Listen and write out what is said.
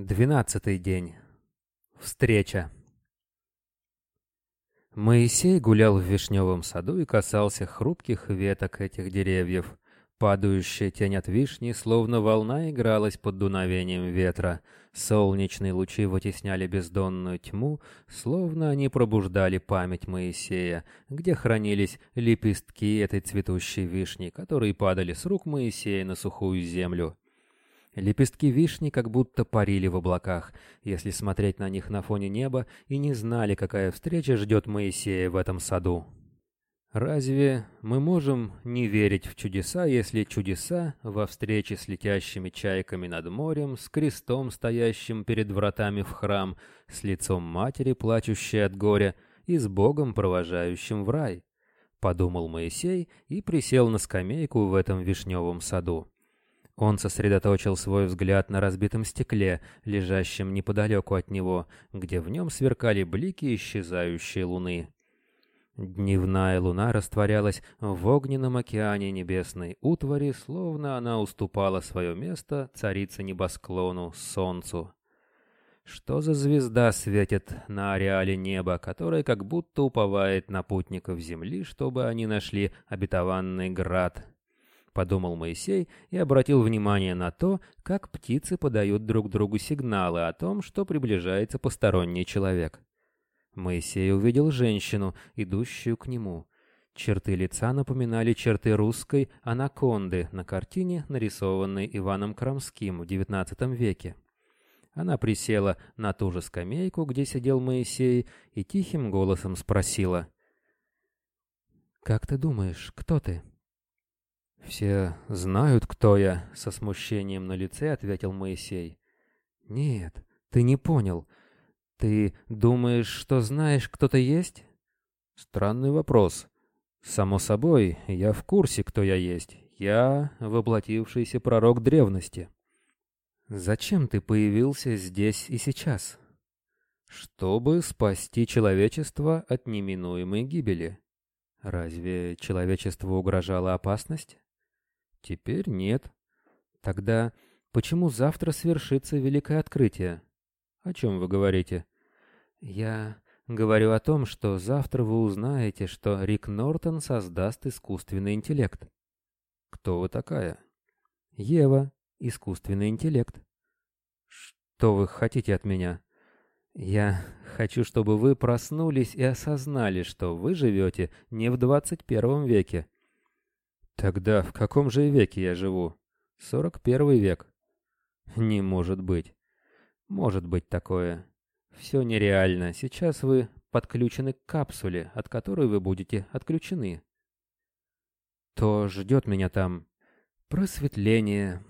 Двенадцатый день. Встреча. Моисей гулял в вишневом саду и касался хрупких веток этих деревьев. Падающая тень от вишни, словно волна, игралась под дуновением ветра. Солнечные лучи вытесняли бездонную тьму, словно они пробуждали память Моисея, где хранились лепестки этой цветущей вишни, которые падали с рук Моисея на сухую землю. Лепестки вишни как будто парили в облаках, если смотреть на них на фоне неба, и не знали, какая встреча ждет Моисея в этом саду. Разве мы можем не верить в чудеса, если чудеса во встрече с летящими чайками над морем, с крестом, стоящим перед вратами в храм, с лицом матери, плачущей от горя, и с Богом, провожающим в рай? Подумал Моисей и присел на скамейку в этом вишневом саду. Он сосредоточил свой взгляд на разбитом стекле, лежащем неподалеку от него, где в нем сверкали блики исчезающей луны. Дневная луна растворялась в огненном океане небесной утвари, словно она уступала свое место царице небосклону, солнцу. Что за звезда светит на ареале неба, которая как будто уповает на путников земли, чтобы они нашли обетованный град — подумал Моисей и обратил внимание на то, как птицы подают друг другу сигналы о том, что приближается посторонний человек. Моисей увидел женщину, идущую к нему. Черты лица напоминали черты русской анаконды на картине, нарисованной Иваном Крамским в XIX веке. Она присела на ту же скамейку, где сидел Моисей, и тихим голосом спросила. «Как ты думаешь, кто ты?» «Все знают, кто я», — со смущением на лице ответил Моисей. «Нет, ты не понял. Ты думаешь, что знаешь, кто ты есть?» «Странный вопрос. Само собой, я в курсе, кто я есть. Я воплотившийся пророк древности». «Зачем ты появился здесь и сейчас?» «Чтобы спасти человечество от неминуемой гибели». «Разве человечеству угрожала опасность?» Теперь нет. Тогда почему завтра свершится великое открытие? О чем вы говорите? Я говорю о том, что завтра вы узнаете, что Рик Нортон создаст искусственный интеллект. Кто вы такая? Ева, искусственный интеллект. Что вы хотите от меня? Я хочу, чтобы вы проснулись и осознали, что вы живете не в 21 веке, Тогда в каком же веке я живу? Сорок первый век. Не может быть. Может быть такое. Все нереально. Сейчас вы подключены к капсуле, от которой вы будете отключены. То ждет меня там просветление,